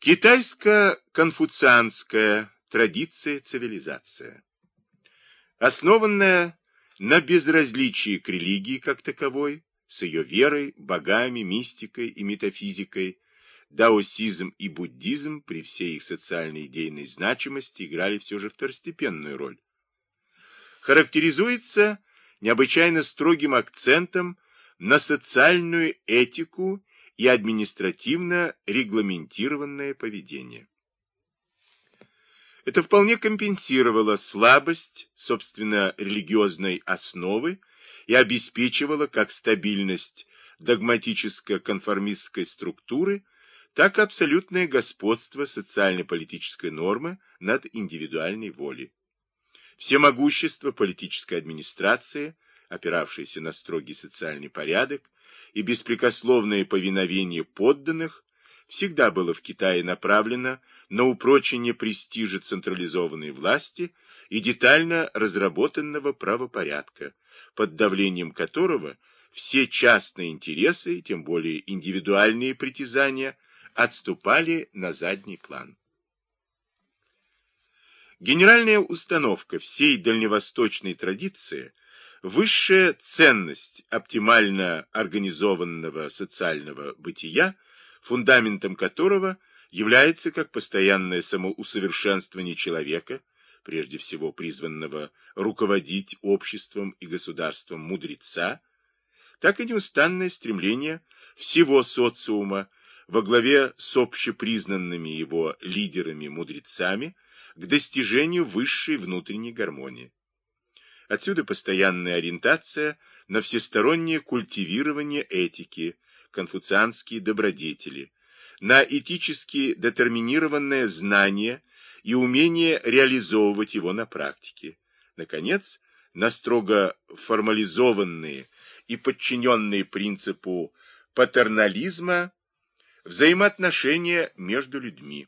Китайско-конфуцианская традиция-цивилизация, основанная на безразличии к религии как таковой, с ее верой, богами, мистикой и метафизикой, даосизм и буддизм при всей их социальной идейной значимости играли все же второстепенную роль. Характеризуется необычайно строгим акцентом на социальную этику и административно регламентированное поведение. Это вполне компенсировало слабость, собственно, религиозной основы и обеспечивало как стабильность догматическо-конформистской структуры, так и абсолютное господство социально-политической нормы над индивидуальной волей. Всемогущество политической администрации, опиравшейся на строгий социальный порядок, и беспрекословное повиновение подданных всегда было в Китае направлено на упрочение престижа централизованной власти и детально разработанного правопорядка, под давлением которого все частные интересы, тем более индивидуальные притязания, отступали на задний план. Генеральная установка всей дальневосточной традиции – высшая ценность оптимально организованного социального бытия, фундаментом которого является как постоянное самоусовершенствование человека, прежде всего призванного руководить обществом и государством мудреца, так и неустанное стремление всего социума во главе с общепризнанными его лидерами-мудрецами к достижению высшей внутренней гармонии. Отсюда постоянная ориентация на всестороннее культивирование этики, конфуцианские добродетели, на этически детерминированное знание и умение реализовывать его на практике. Наконец, на строго формализованные и подчиненные принципу патернализма взаимоотношения между людьми.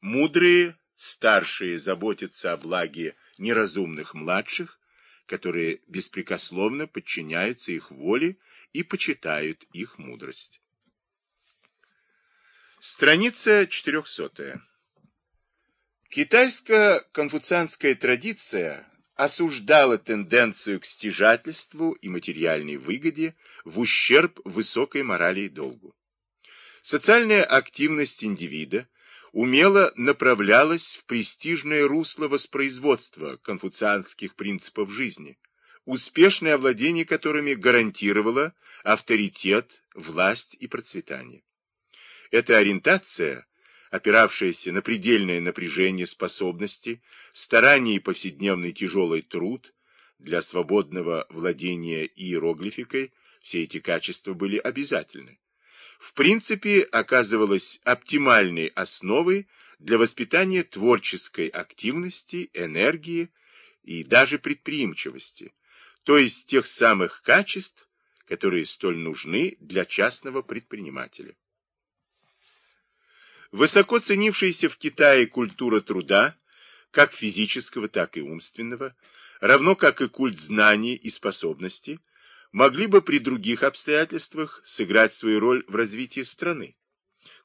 Мудрые старшие заботятся о благе неразумных младших, которые беспрекословно подчиняются их воле и почитают их мудрость. Страница 400. Китайско-конфуцианская традиция осуждала тенденцию к стяжательству и материальной выгоде в ущерб высокой морали и долгу. Социальная активность индивида умело направлялась в престижное русло воспроизводства конфуцианских принципов жизни, успешное овладение которыми гарантировало авторитет, власть и процветание. Эта ориентация, опиравшаяся на предельное напряжение способности, старание и повседневный тяжелый труд для свободного владения иероглификой, все эти качества были обязательны в принципе оказывалась оптимальной основой для воспитания творческой активности, энергии и даже предприимчивости, то есть тех самых качеств, которые столь нужны для частного предпринимателя. Высоко ценившаяся в Китае культура труда, как физического, так и умственного, равно как и культ знаний и способностей, могли бы при других обстоятельствах сыграть свою роль в развитии страны.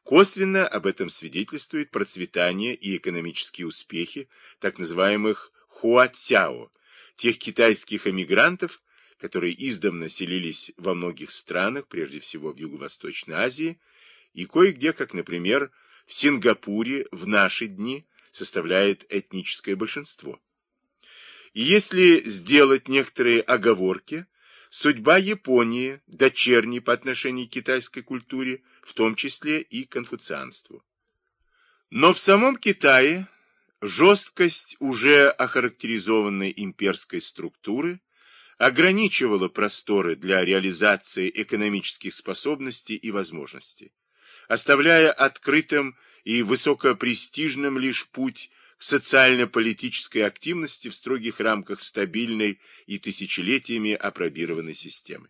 Косвенно об этом свидетельствует процветание и экономические успехи так называемых хуатяо, тех китайских эмигрантов, которые издавна селились во многих странах, прежде всего в Юго-Восточной Азии, и кое-где, как, например, в Сингапуре в наши дни составляет этническое большинство. И если сделать некоторые оговорки, Судьба Японии, дочерней по отношению к китайской культуре, в том числе и конфуцианству. Но в самом Китае жесткость уже охарактеризованной имперской структуры ограничивала просторы для реализации экономических способностей и возможностей, оставляя открытым и высокопрестижным лишь путь социально-политической активности в строгих рамках стабильной и тысячелетиями опробированной системы.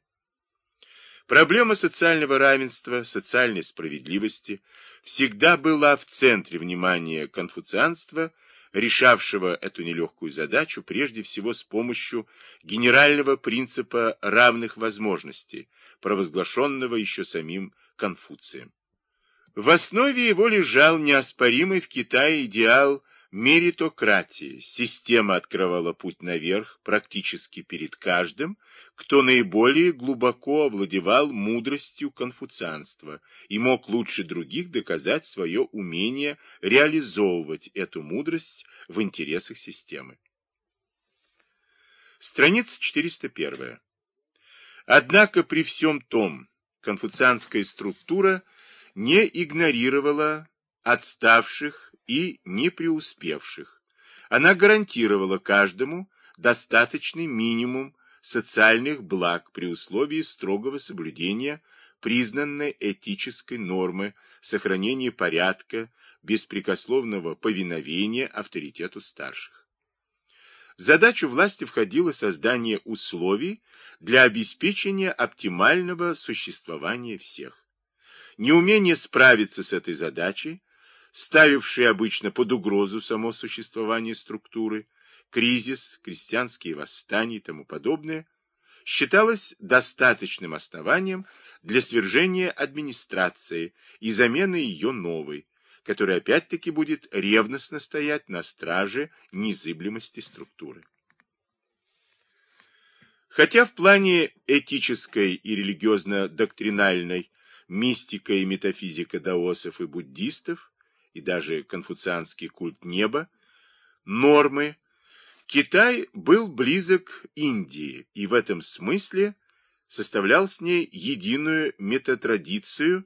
Проблема социального равенства, социальной справедливости всегда была в центре внимания конфуцианства, решавшего эту нелегкую задачу прежде всего с помощью генерального принципа равных возможностей, провозглашенного еще самим Конфуцием. В основе его лежал неоспоримый в Китае идеал меритократии. Система открывала путь наверх практически перед каждым, кто наиболее глубоко овладевал мудростью конфуцианства и мог лучше других доказать свое умение реализовывать эту мудрость в интересах системы. Страница 401. Однако при всем том конфуцианская структура – не игнорировала отставших и не преуспевших. Она гарантировала каждому достаточный минимум социальных благ при условии строгого соблюдения признанной этической нормы сохранения порядка, беспрекословного повиновения авторитету старших. В задачу власти входило создание условий для обеспечения оптимального существования всех. Неумение справиться с этой задачей, ставившей обычно под угрозу само существование структуры, кризис, крестьянские восстания и тому подобное, считалось достаточным основанием для свержения администрации и замены ее новой, которая опять-таки будет ревностно стоять на страже незыблемости структуры. Хотя в плане этической и религиозно-доктринальной мистика и метафизика даосов и буддистов, и даже конфуцианский культ неба, нормы, Китай был близок Индии и в этом смысле составлял с ней единую метатрадицию,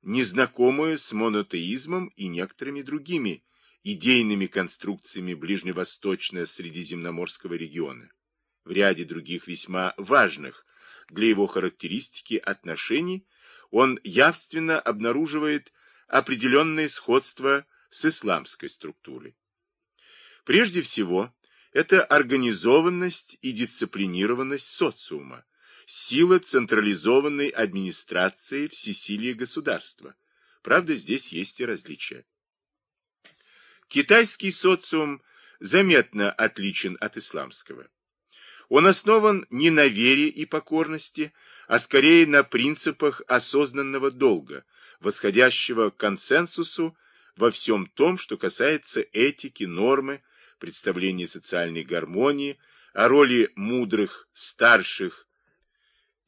незнакомую с монотеизмом и некоторыми другими идейными конструкциями ближневосточно-средиземноморского региона, в ряде других весьма важных для его характеристики отношений он явственно обнаруживает определенное сходство с исламской структурой. Прежде всего, это организованность и дисциплинированность социума, сила централизованной администрации всесилия государства. Правда, здесь есть и различия. Китайский социум заметно отличен от исламского. Он основан не на вере и покорности, а скорее на принципах осознанного долга, восходящего к консенсусу во всем том, что касается этики, нормы, представления социальной гармонии, о роли мудрых, старших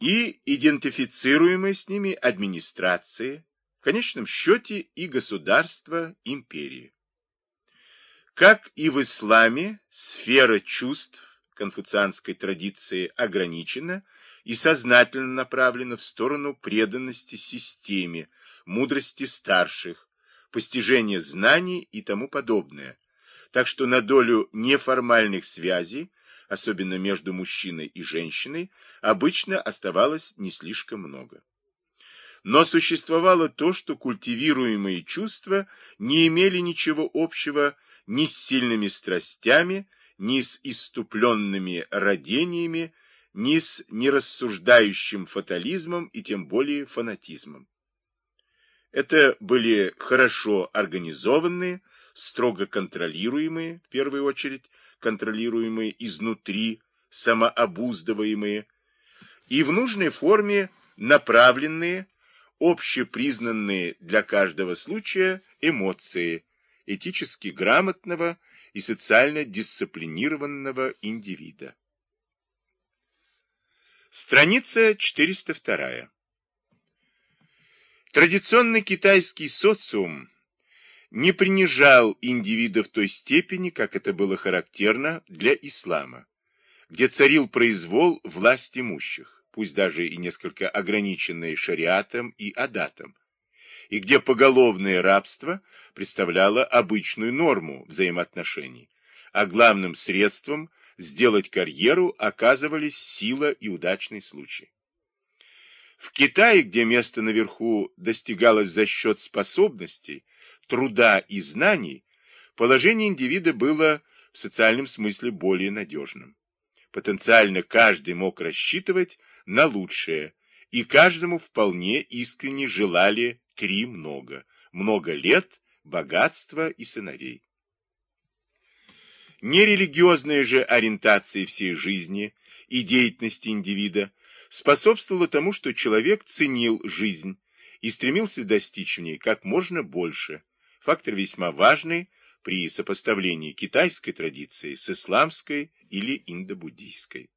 и идентифицируемой с ними администрации, в конечном счете и государства империи. Как и в исламе, сфера чувств конфуцианской традиции ограничена и сознательно направлена в сторону преданности системе, мудрости старших, постижения знаний и тому подобное. Так что на долю неформальных связей, особенно между мужчиной и женщиной, обычно оставалось не слишком много. Но существовало то, что культивируемые чувства не имели ничего общего ни с сильными страстями, ни с иступленными родениями, ни с нерассуждающим фатализмом и тем более фанатизмом. Это были хорошо организованные, строго контролируемые, в первую очередь контролируемые изнутри, самообуздываемые, и в нужной форме направленные, общепризнанные для каждого случая эмоции, этически грамотного и социально дисциплинированного индивида. Страница 402. Традиционный китайский социум не принижал индивида в той степени, как это было характерно для ислама, где царил произвол власть имущих, пусть даже и несколько ограниченные шариатом и адатом, и где поголовное рабство представляло обычную норму взаимоотношений, а главным средством сделать карьеру оказывались сила и удачный случай. В Китае, где место наверху достигалось за счет способностей, труда и знаний, положение индивида было в социальном смысле более надежным. Потенциально каждый мог рассчитывать на лучшее, и каждому вполне искренне желали три много, много лет, богатства и сыновей. Нерелигиозная же ориентация всей жизни и деятельности индивида способствовала тому, что человек ценил жизнь и стремился достичь в ней как можно больше, фактор весьма важный при сопоставлении китайской традиции с исламской или индобуддийской.